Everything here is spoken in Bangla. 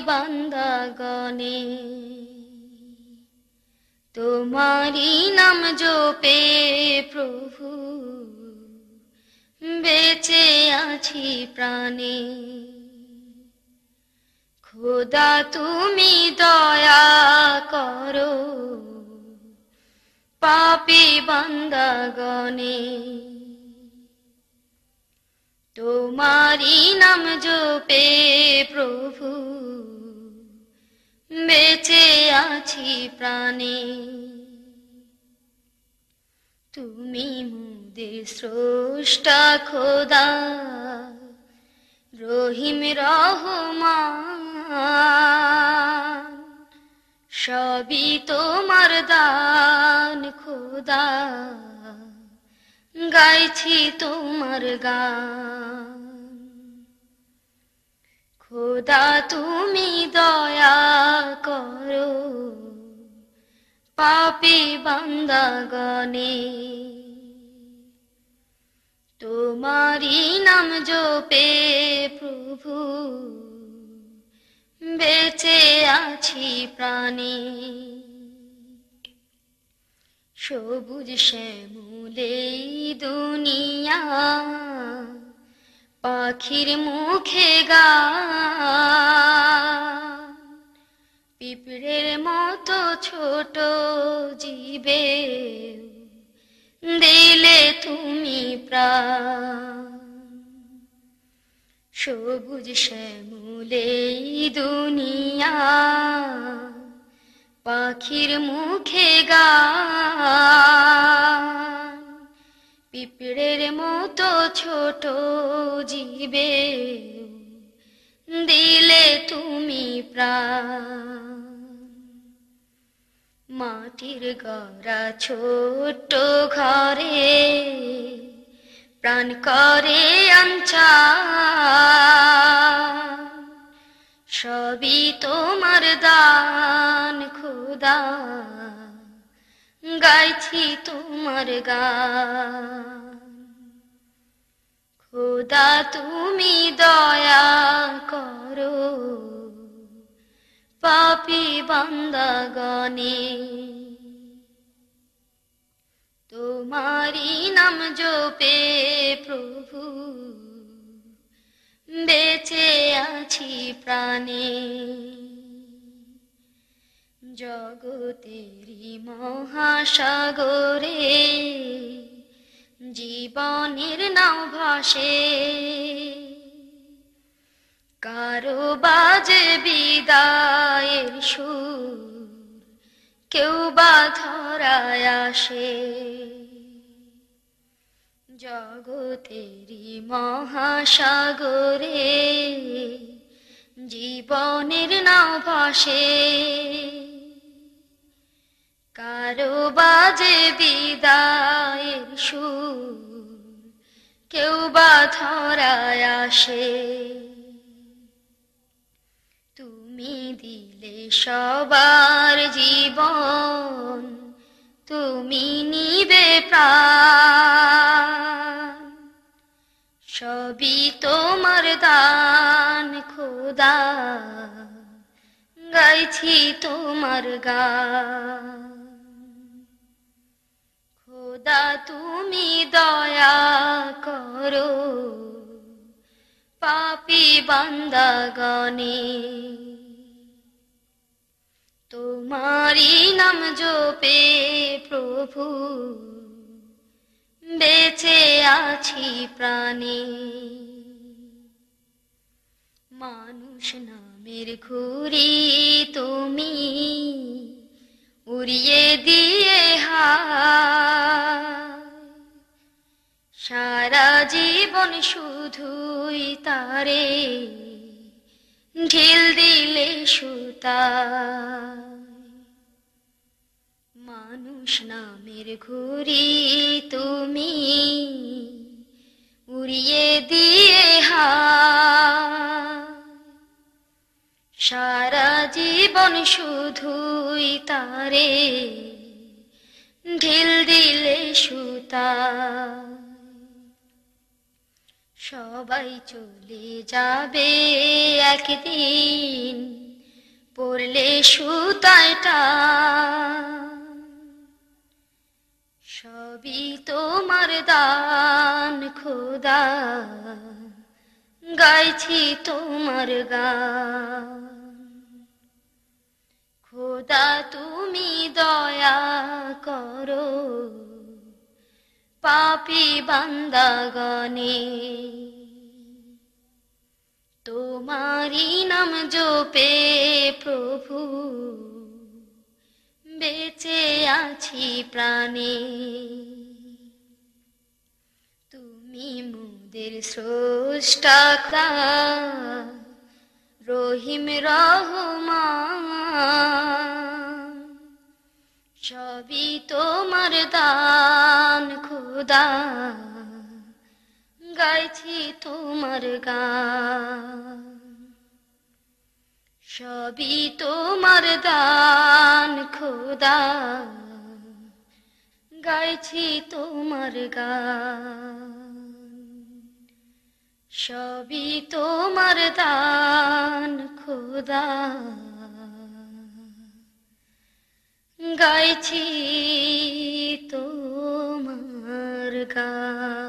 বান্দাগণে তোমারি নাম জপে প্রভু বেঁচে আছি প্রাণে। খোদা তুমি দয়া করো পাপি বান্দাগণে। তোমারি নাম জপে প্রভু। বেঁচে আছি প্রাণে। তুমি মুদের স্রষ্টা খোদা। রহিম রহমান, সবই তোমার দান খোদা। গাইছি তোমার গান। খোদা, তুমি দয়া করো। পাপি বান্দাগণে তোমারি নাম জপে প্রভু। বেঁচে আছি প্রাণে। সবুজ শ্যামলে দুনিয়া। পাখির মুখে গা পিঁপড়ের মতো ছোট জীবে দিলে তুমি প্রাণ। সবুজ শ্যামলে দুনিয়া পাখির মুখে গা পিঁপড়ের মতো ছোট জীবে দিলে তুমি প্রাণ। মাটির গড়া ছোট ঘরে প্রাণ করে আঞ্চা সবই তোমার দান খুদা গাইছি তোমার গান। খোদা, তুমি দয়া করো। পাপি বান্দাগণে তোমারি নাম জপে প্রভু। বেঁচে আছি প্রাণে। জগতেরি মহাসাগরে জীবনের নাও ভাসে। কারও বাজে বিদায়ের সুর কেউ বা ধরায় আসে। জগতেরি মহাসাগরে জীবনের নাও ভাসে। কারও বাজে বিদায়ের সুর, কেউ বা ধরায় আসে। তুমি দিলে সবার জীবন, তুমি নিবে প্রাণ। সবই তোমার দান, খোদা, গাইছি তোমার গান। খোদা তুমি দয়া করো। পাপি বান্দাগণে তোমারি নাম জপে প্রভু। বেঁচে আছি প্রাণে। মানুষ নামের ঘুরি তুমি উড়িয়ে দিয়ে সারা জীবন শুধুই তারে ঢিল দিলে সুতা। মানুষ নামের ঘুরি তুমি উড়িয়ে দিয়ে হা সারা জীবন শুধুই তারে, ঢিল দিলে সুতা। সবাই চলে যাবে একদিন, পড়লে সুতায়টা সবই তোমার দান, খোদা, গাইছি তোমার গান। খোদা তুমি দয়া করো। পাপি বান্দাগণে তোমারি নাম জপে প্রভু। বেঁচে আছি প্রাণে, তুমি মুদের স্রষ্টা। রহিম রহমান সবই তোমার দান খুদা, গাইছি তোমার গান। সবই তোমার দান খোদা, গাইছি তোমার গান। সবই তোমার দান খোদা। গাইছি তোমার গান।